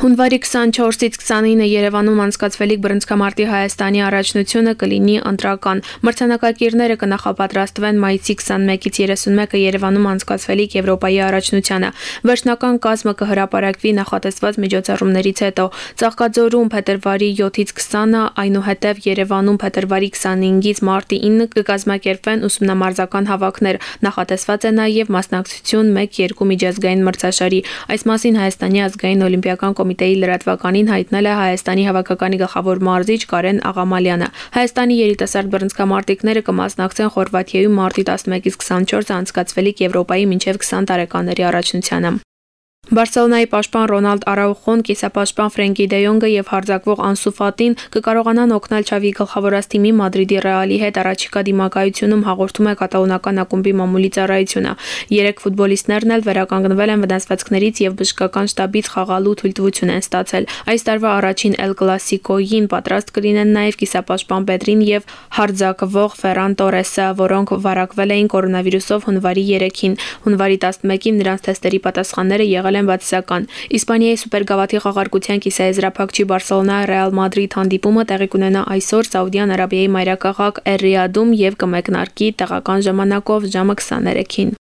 Հունվարի 24-ից 29-ը Երևանում անցկացվելիք բռնցքամարտի Հայաստանի առաջնությունը կլինի ընտրական։ Մրցանակակիրները կնախապատրաստվեն մայիսի 21-ից 31-ը Երևանում անցկացվելիք Եվրոպայի առաջնությանը։ Վերջնական կազմը կհրապարակվի նախատեսված միջոցառումներից հետո։ Ծաղկաձորում փետրվարի 7-ից 20-ը, այնուհետև Երևանում փետրվարի 25-ից մարտի 9-ը կկազմակերպվեն ուսումնամարզական հավաքներ։ Նախատեսված է նաև մասնակցություն 1-2 միջազգային մրցաշարի։ Այս մասին Հայաստանի ազգային օլիմպիական կոմիտեի լրատվականին հայտնել է Հայաստանի հավաքականի գլխավոր մարզիչ Կարեն Աղամալյանը։ Հայաստանի երիտասարդ բռնցքամարտիկները կմասնակցեն Խորվաթիայում մարտի 11-ից 24 անցկացվելիք Եվրոպայի մինչև 20 տարեկանների առաջնությանը։ Բարսելոնայի պաշտպան Ռոնալդ Արաուխոն, կիսապաշտպան Ֆրենկի Դեյոնգը եւ հարձակվող Անսու Ֆատին կկարողանան օգնել Չավի գլխավորած թիմի Մադրիդի Ռեալի հետ առաջիկա դիմակայությունում հաղորդում է կատալոնական ակումբի մամուլի ծառայությունը։ Երեք ֆուտբոլիստներն էլ վերականգնվել են վնասվածքներից եւ բժշկական շտաբից խաղալու թույլտվություն են ստացել։ Այս տարվա առաջին El Clasico-ին պատրաստ կլինեն նաեւ կիսապաշտպան Պետրին եւ հարձակվող Ֆերան Տորեսը, որոնք վարակվել էին կորոնավիրուսով հունվարի 3-ին։ Հունվարի 11-ին նրանց թեստերի պատասխանները եղել են բացասական։ Իսպանիայի սուպերգավաթի խաղարկության կիսաեզրափակչի Բարսելոնա Ռեալ Մադրիդ հանդիպումը տեղի կունենա այսօր Սաուդյան Արաբիայի մայրաքաղաք Էր-Ռիադում եւ կմեկնարկի տեղական ժամանակով ժամը 23-ին։